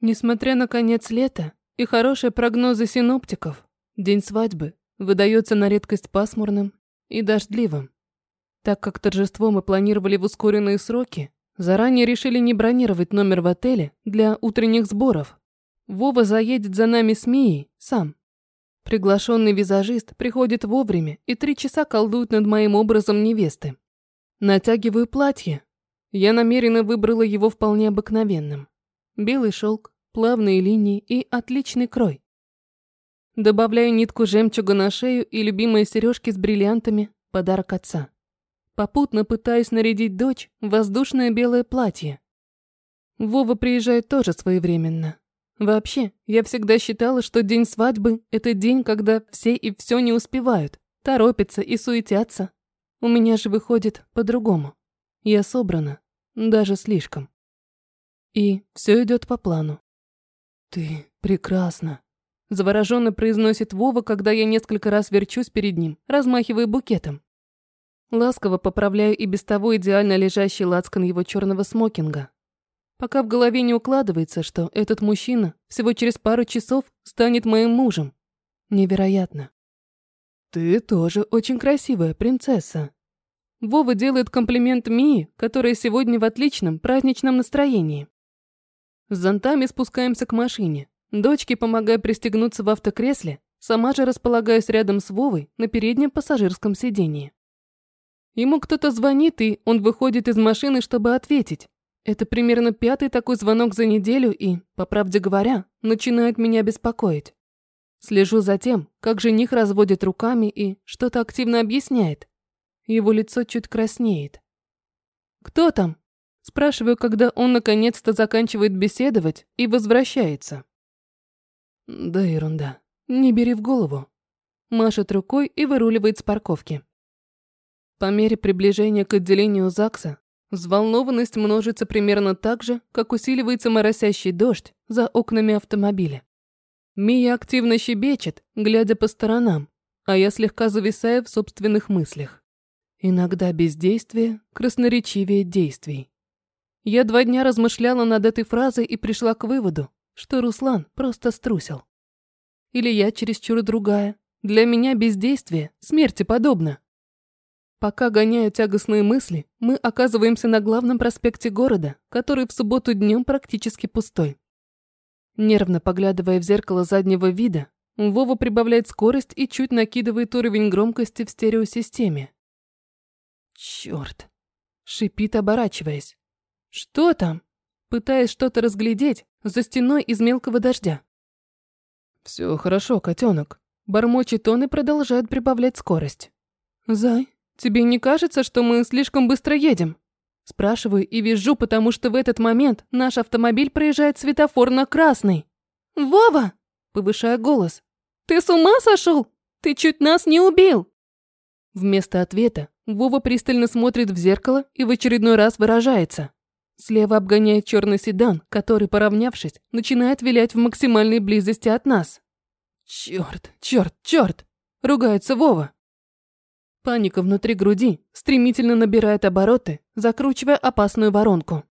Несмотря на конец лета и хорошие прогнозы синоптиков, день свадьбы выдается на редкость пасмурным и дождливым. Так как торжество мы планировали в ускоренные сроки, заранее решили не бронировать номер в отеле для утренних сборов. Вова заедет за нами с Мией сам. Приглашенный визажист приходит вовремя и три часа колдует над моим образом невесты. Натягиваю платье. Я намеренно выбрала его вполне обыкновенным. Белый шелк, плавные линии и отличный крой. Добавляю нитку жемчуга на шею и любимые сережки с бриллиантами – подарок отца. Попутно пытаюсь нарядить дочь в воздушное белое платье. Вова приезжает тоже своевременно. Вообще, я всегда считала, что день свадьбы – это день, когда все и все не успевают, торопятся и суетятся. У меня же выходит по-другому. Я собрана, даже слишком. И все идет по плану. «Ты прекрасна», – завороженно произносит Вова, когда я несколько раз верчусь перед ним, размахивая букетом. Ласково поправляю и без того идеально лежащий лацкан его черного смокинга, пока в голове не укладывается, что этот мужчина всего через пару часов станет моим мужем. Невероятно. Ты тоже очень красивая принцесса. Вова делает комплимент Мии, которая сегодня в отличном праздничном настроении. С зонтами спускаемся к машине. Дочке помогая пристегнуться в автокресле, сама же располагаюсь рядом с Вовой на переднем пассажирском сидении. Ему кто-то звонит, и он выходит из машины, чтобы ответить. Это примерно пятый такой звонок за неделю и, по правде говоря, начинает меня беспокоить. Слежу за тем, как жених разводит руками и что-то активно объясняет. Его лицо чуть краснеет. «Кто там?» Спрашиваю, когда он наконец-то заканчивает беседовать и возвращается. Да ерунда. Не бери в голову. Машет рукой и выруливает с парковки. По мере приближения к отделению ЗАГСа Взволнованность множится примерно так же, как усиливается моросящий дождь за окнами автомобиля. Мия активно щебечет, глядя по сторонам, а я слегка зависаю в собственных мыслях. Иногда бездействие красноречивее действий. Я два дня размышляла над этой фразой и пришла к выводу, что Руслан просто струсил. Или я чересчур другая. Для меня бездействие смерти подобно. Пока гоняю тягостные мысли, мы оказываемся на главном проспекте города, который в субботу днем практически пустой. Нервно поглядывая в зеркало заднего вида, Вова прибавляет скорость и чуть накидывает уровень громкости в стереосистеме. Черт! Шипит, оборачиваясь. Что там? Пытаясь что-то разглядеть за стеной из мелкого дождя. Все хорошо, котенок. Бормочет он и продолжает прибавлять скорость. Зай, «Тебе не кажется, что мы слишком быстро едем?» Спрашиваю и вижу, потому что в этот момент наш автомобиль проезжает светофор на красный. «Вова!» – повышая голос. «Ты с ума сошел? Ты чуть нас не убил!» Вместо ответа Вова пристально смотрит в зеркало и в очередной раз выражается. Слева обгоняет черный седан, который, поравнявшись, начинает вилять в максимальной близости от нас. «Черт, черт, черт!» – ругается Вова. Паника внутри груди стремительно набирает обороты, закручивая опасную воронку.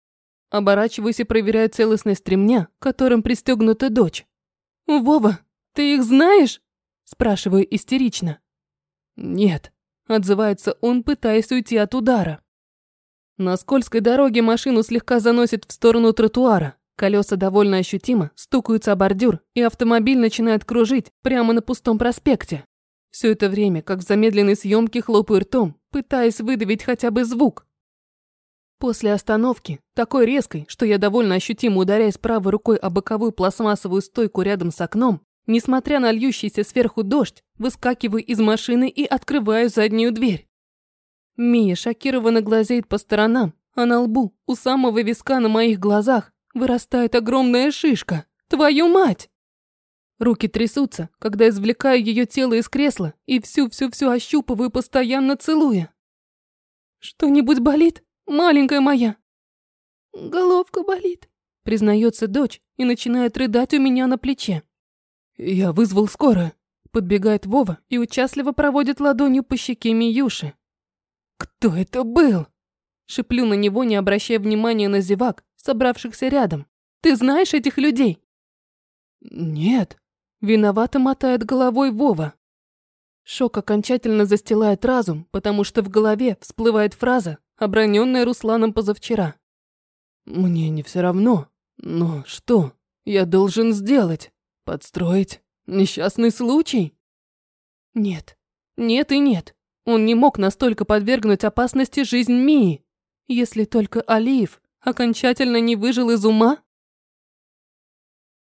Оборачиваюсь и проверяю целостность ремня, которым пристегнута дочь. «Вова, ты их знаешь?» Спрашиваю истерично. «Нет», – отзывается он, пытаясь уйти от удара. На скользкой дороге машину слегка заносит в сторону тротуара. Колеса довольно ощутимо стукаются о бордюр, и автомобиль начинает кружить прямо на пустом проспекте. Все это время, как в замедленной съемке, хлопаю ртом, пытаясь выдавить хотя бы звук. После остановки, такой резкой, что я довольно ощутимо ударяясь правой рукой о боковую пластмассовую стойку рядом с окном, несмотря на льющийся сверху дождь, выскакиваю из машины и открываю заднюю дверь. Мия шокированно глазеет по сторонам, а на лбу, у самого виска на моих глазах, вырастает огромная шишка. Твою мать! Руки трясутся, когда извлекаю ее тело из кресла и всю-всю-всю ощупываю, постоянно целуя. «Что-нибудь болит, маленькая моя?» «Головка болит», — признается дочь и начинает рыдать у меня на плече. «Я вызвал скорую», — подбегает Вова и участливо проводит ладонью по щеке Миюши. «Кто это был?» Шиплю на него, не обращая внимания на зевак, собравшихся рядом. Ты знаешь этих людей?» «Нет», — виновато мотает головой Вова. Шок окончательно застилает разум, потому что в голове всплывает фраза, оброненная Русланом позавчера. «Мне не все равно, но что я должен сделать? Подстроить несчастный случай?» Нет, нет и нет. Он не мог настолько подвергнуть опасности жизнь Мии. Если только Алиев окончательно не выжил из ума